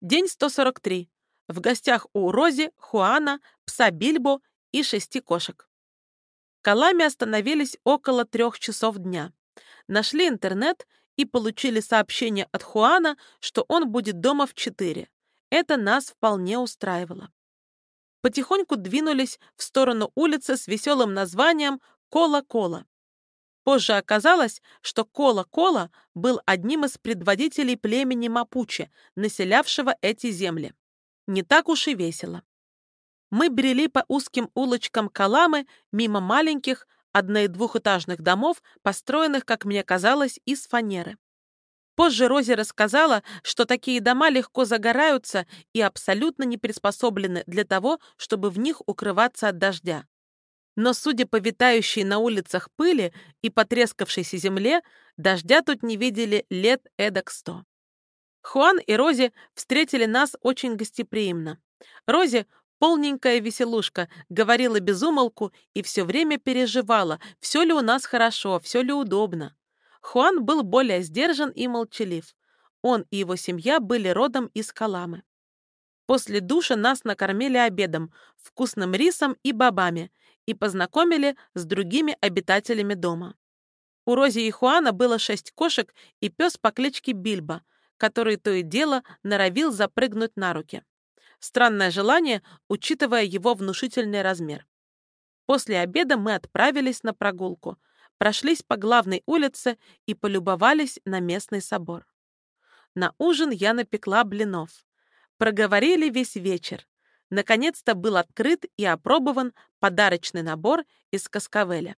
День 143. В гостях у Рози, Хуана, пса Бильбо и шести кошек. Калами остановились около трех часов дня. Нашли интернет и получили сообщение от Хуана, что он будет дома в четыре. Это нас вполне устраивало. Потихоньку двинулись в сторону улицы с веселым названием Кола-Кола. Позже оказалось, что Кола-Кола был одним из предводителей племени Мапуче, населявшего эти земли. Не так уж и весело. Мы брели по узким улочкам Каламы мимо маленьких одно- и двухэтажных домов, построенных, как мне казалось, из фанеры. Позже Рози рассказала, что такие дома легко загораются и абсолютно не приспособлены для того, чтобы в них укрываться от дождя но, судя по витающей на улицах пыли и потрескавшейся земле, дождя тут не видели лет эдак сто. Хуан и Рози встретили нас очень гостеприимно. Рози, полненькая веселушка, говорила без умолку и все время переживала, все ли у нас хорошо, все ли удобно. Хуан был более сдержан и молчалив. Он и его семья были родом из Каламы. После душа нас накормили обедом, вкусным рисом и бобами, и познакомили с другими обитателями дома. У Рози и Хуана было шесть кошек и пес по кличке Бильбо, который то и дело норовил запрыгнуть на руки. Странное желание, учитывая его внушительный размер. После обеда мы отправились на прогулку, прошлись по главной улице и полюбовались на местный собор. На ужин я напекла блинов. Проговорили весь вечер. Наконец-то был открыт и опробован подарочный набор из Каскавеля.